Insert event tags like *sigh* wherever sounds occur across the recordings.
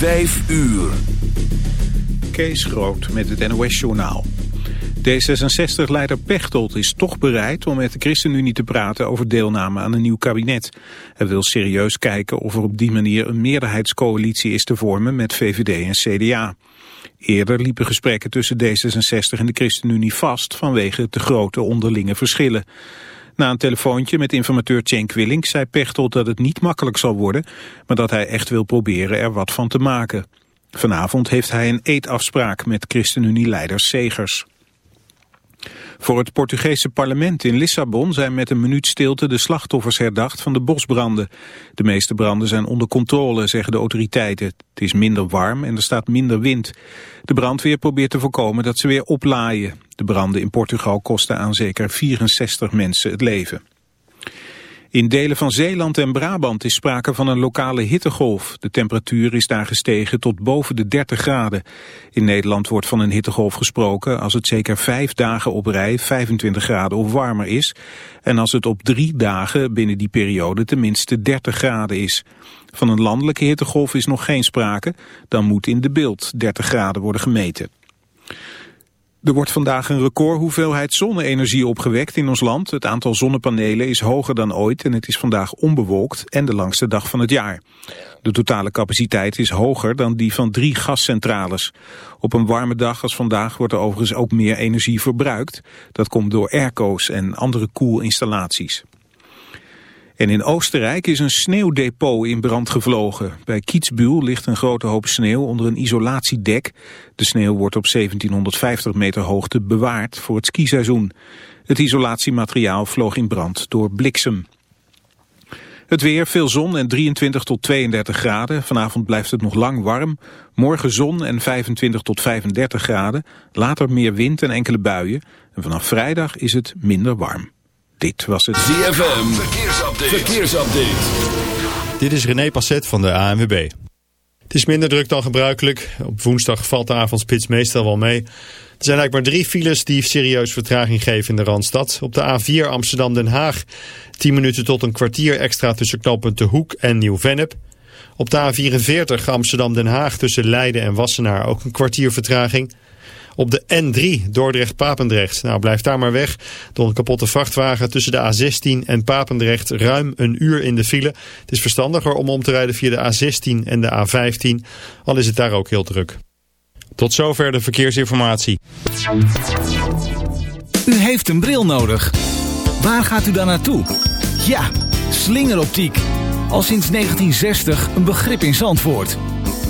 Vijf uur. Kees Groot met het NOS-journaal. D66-leider Pechtold is toch bereid om met de ChristenUnie te praten over deelname aan een nieuw kabinet. Hij wil serieus kijken of er op die manier een meerderheidscoalitie is te vormen met VVD en CDA. Eerder liepen gesprekken tussen D66 en de ChristenUnie vast vanwege te grote onderlinge verschillen. Na een telefoontje met informateur Cenk Willink zei Pechtold dat het niet makkelijk zal worden, maar dat hij echt wil proberen er wat van te maken. Vanavond heeft hij een eetafspraak met ChristenUnie-leider Segers. Voor het Portugese parlement in Lissabon zijn met een minuut stilte de slachtoffers herdacht van de bosbranden. De meeste branden zijn onder controle, zeggen de autoriteiten. Het is minder warm en er staat minder wind. De brandweer probeert te voorkomen dat ze weer oplaaien. De branden in Portugal kosten aan zeker 64 mensen het leven. In delen van Zeeland en Brabant is sprake van een lokale hittegolf. De temperatuur is daar gestegen tot boven de 30 graden. In Nederland wordt van een hittegolf gesproken als het zeker vijf dagen op rij 25 graden of warmer is. En als het op drie dagen binnen die periode tenminste 30 graden is. Van een landelijke hittegolf is nog geen sprake. Dan moet in de beeld 30 graden worden gemeten. Er wordt vandaag een recordhoeveelheid zonne-energie opgewekt in ons land. Het aantal zonnepanelen is hoger dan ooit en het is vandaag onbewolkt en de langste dag van het jaar. De totale capaciteit is hoger dan die van drie gascentrales. Op een warme dag als vandaag wordt er overigens ook meer energie verbruikt. Dat komt door airco's en andere koelinstallaties. En in Oostenrijk is een sneeuwdepot in brand gevlogen. Bij Kitzbühel ligt een grote hoop sneeuw onder een isolatiedek. De sneeuw wordt op 1750 meter hoogte bewaard voor het skiseizoen. Het isolatiemateriaal vloog in brand door bliksem. Het weer, veel zon en 23 tot 32 graden. Vanavond blijft het nog lang warm. Morgen zon en 25 tot 35 graden. Later meer wind en enkele buien. En vanaf vrijdag is het minder warm. Dit was het ZFM. Verkeersupdate. Verkeersupdate. Dit is René Passet van de ANWB. Het is minder druk dan gebruikelijk. Op woensdag valt de avondspits meestal wel mee. Er zijn eigenlijk maar drie files die serieus vertraging geven in de Randstad. Op de A4 Amsterdam-Den Haag 10 minuten tot een kwartier extra tussen knooppunt De Hoek en Nieuw-Vennep. Op de A44 Amsterdam-Den Haag tussen Leiden en Wassenaar ook een kwartier vertraging. Op de N3 Dordrecht-Papendrecht. Nou, blijf daar maar weg. Door een kapotte vrachtwagen tussen de A16 en Papendrecht ruim een uur in de file. Het is verstandiger om om te rijden via de A16 en de A15. Al is het daar ook heel druk. Tot zover de verkeersinformatie. U heeft een bril nodig. Waar gaat u dan naartoe? Ja, slingeroptiek. Al sinds 1960 een begrip in Zandvoort.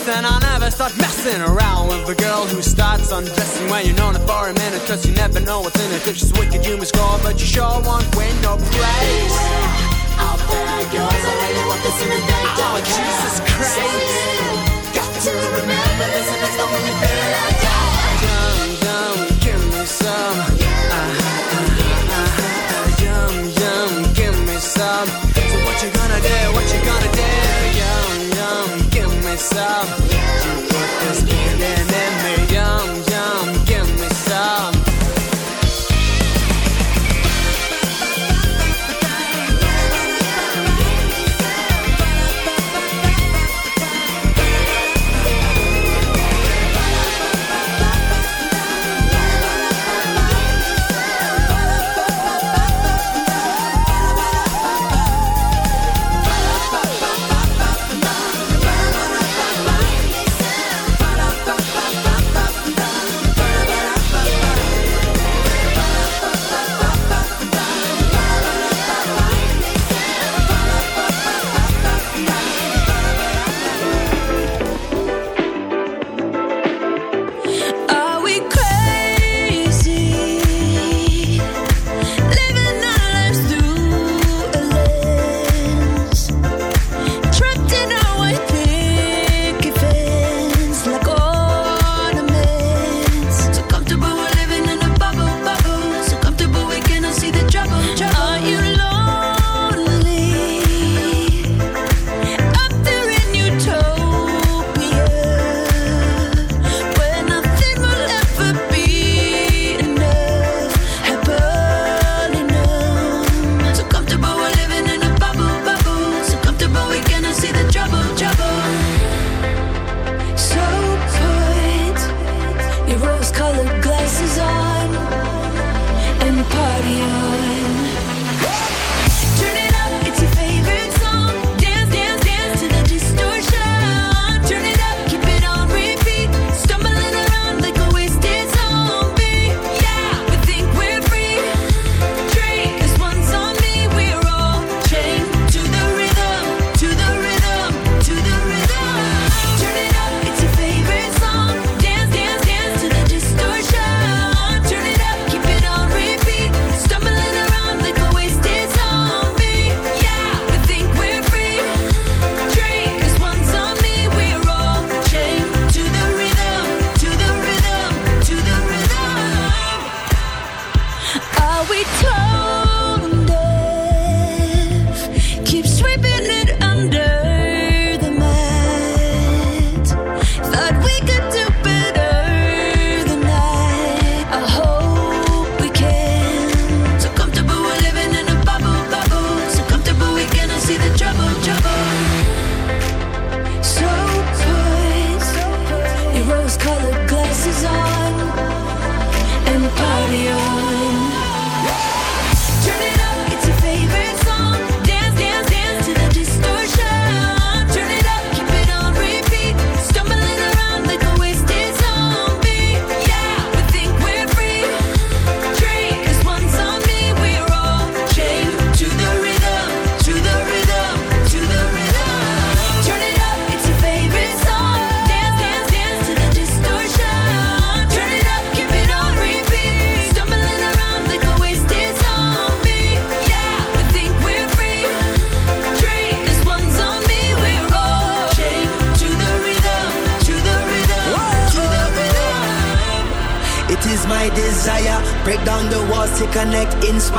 listen, I never start messing around with a girl who starts undressing when you're known it for a minute. Cause you never know what's in it. If she's wicked, you must call, but you sure won't win no praise. Beware, out there girls, I really want this in the daytime. Oh, care. Jesus Christ. So got to remember this, and that's the only thing I got. Come, come, give me some. Yeah. Uh-huh. myself.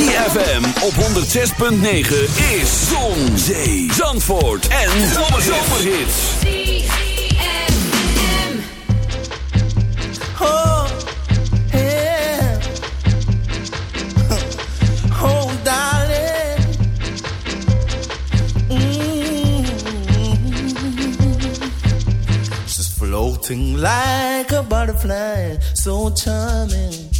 ZFM op 106.9 is Zon, Zee, Zandvoort en Zomerhits. Oh, yeah. Oh, darling. Mm -hmm. She's floating like a butterfly, so charming.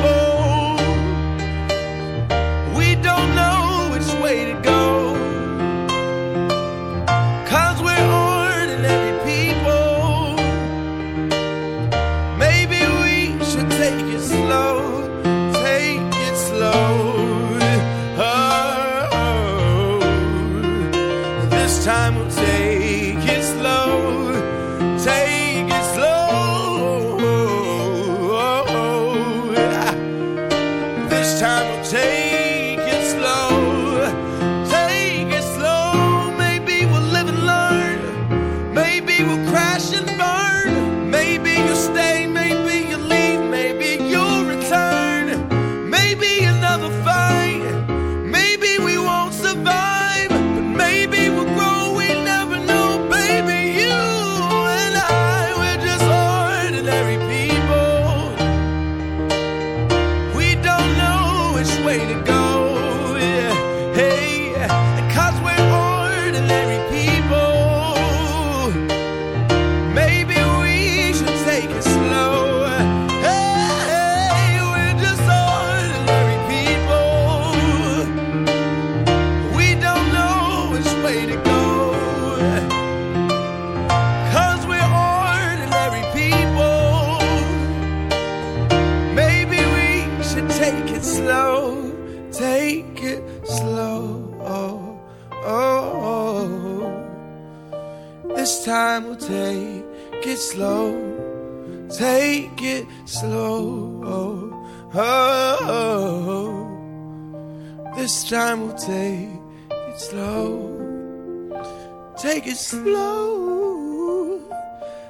slow,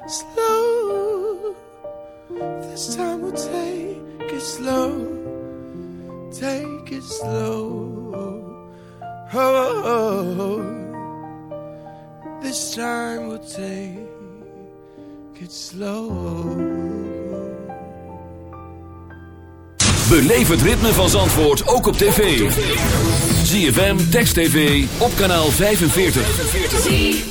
slow. This time we'll take it slow, take it slow. Oh, oh, oh. this time we'll take it slow. Beleef het ritme van Zandvoort ook op tv. ZFM Text TV op kanaal 45. 45.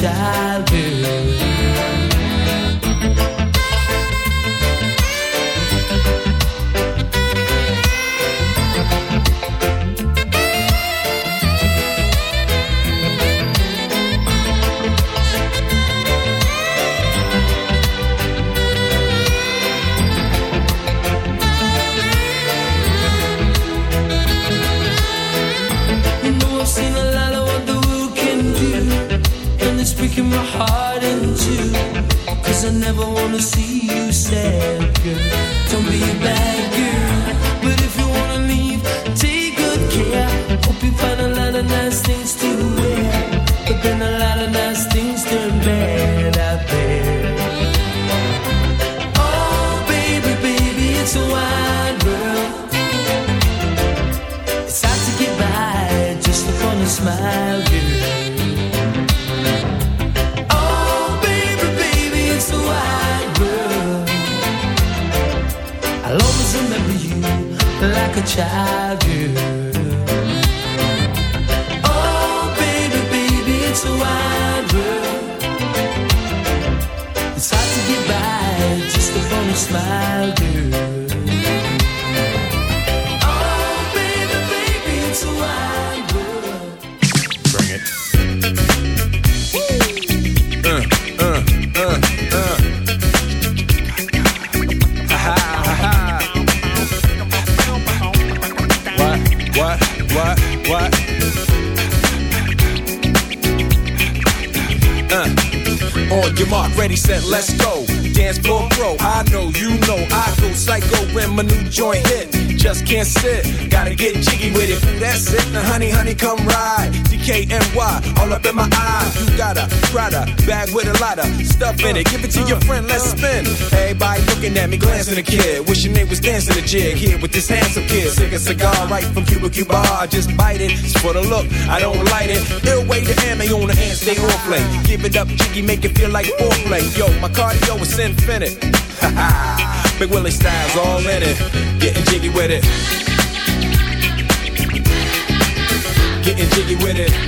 childhood. All up in my eye. You got a Prada bag with a lot of stuff in it. Give it to your friend, let's spin. Everybody looking at me, glancing a kid. Wishing they was dancing a jig here with this handsome kid. Sick a cigar right from Cuba Cuba. I just bite it, it's for the look, I don't light it. Ill way to ammo on the hand, stay on play. Give it up, jiggy, make it feel like foreplay. Yo, my cardio is infinite. *laughs* Big Willie styles all in it. Getting jiggy with it. Getting jiggy with it.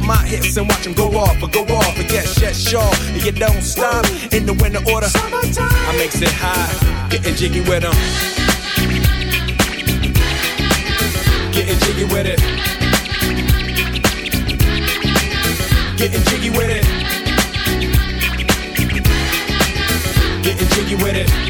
Bump my hips and watch them go off, but go off. But yes, yes, sure. And you don't stop in the winter order. Summertime. I makes it high, getting jiggy with them. Getting jiggy with it. Getting jiggy with it. Getting jiggy with it.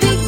be